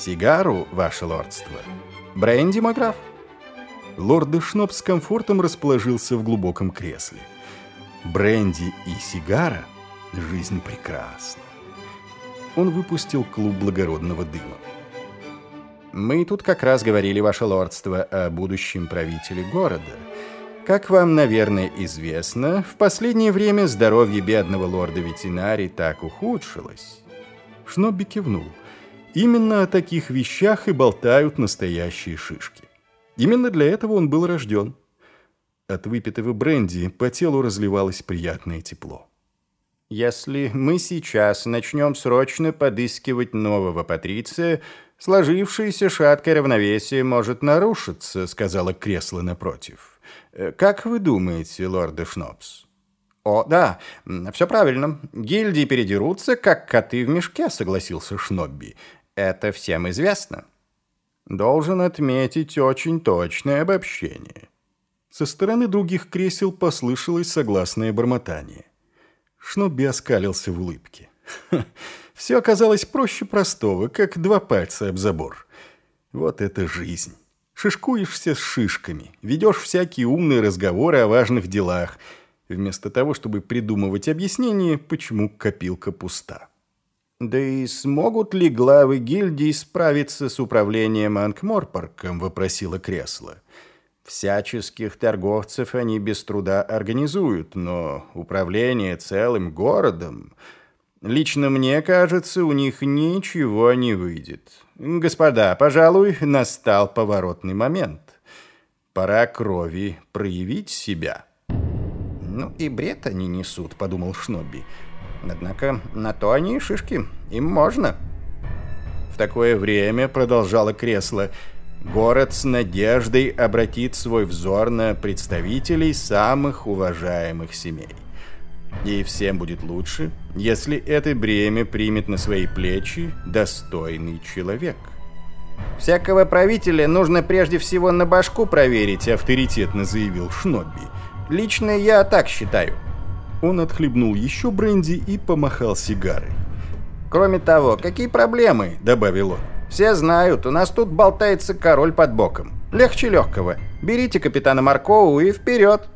Сигару, ваше лордство. Бренди, мой граф. Лорд Дешноп с комфортом расположился в глубоком кресле. Бренди и сигара — жизнь прекрасна. Он выпустил клуб благородного дыма. «Мы тут как раз говорили, ваше лордство, о будущем правителе города. Как вам, наверное, известно, в последнее время здоровье бедного лорда ветеринари так ухудшилось». Шнобби кивнул. Именно о таких вещах и болтают настоящие шишки. Именно для этого он был рожден. От выпитого бренди по телу разливалось приятное тепло. «Если мы сейчас начнем срочно подыскивать нового патриция, сложившееся шаткое равновесие может нарушиться», — сказала кресло напротив. «Э, «Как вы думаете, лорд Шнопс?» «О, да, все правильно. Гильдии передерутся, как коты в мешке», — согласился Шнобби. «Это всем известно». Должен отметить очень точное обобщение. Со стороны других кресел послышалось согласное бормотание. Шнобби оскалился в улыбке. Все оказалось проще простого, как два пальца об забор. Вот это жизнь. Шишкуешься с шишками, ведешь всякие умные разговоры о важных делах, вместо того, чтобы придумывать объяснение, почему копилка пуста. Да и смогут ли главы гильдии справиться с управлением Анкморпарком, вопросила кресло. Всяческих торговцев они без труда организуют, но управление целым городом... Лично мне кажется, у них ничего не выйдет. Господа, пожалуй, настал поворотный момент. Пора крови проявить себя. Ну и бред они несут, подумал Шнобби. Однако на то они и шишки, им можно. В такое время, продолжало кресло, город с надеждой обратит свой взор на представителей самых уважаемых семей. И всем будет лучше, если это бремя примет на свои плечи достойный человек. «Всякого правителя нужно прежде всего на башку проверить», авторитетно заявил Шнобби. «Лично я так считаю». Он отхлебнул еще бренди и помахал сигарой. «Кроме того, какие проблемы?» – добавил он. «Все знают, у нас тут болтается король под боком. Легче легкого. Берите капитана Маркову и вперед!»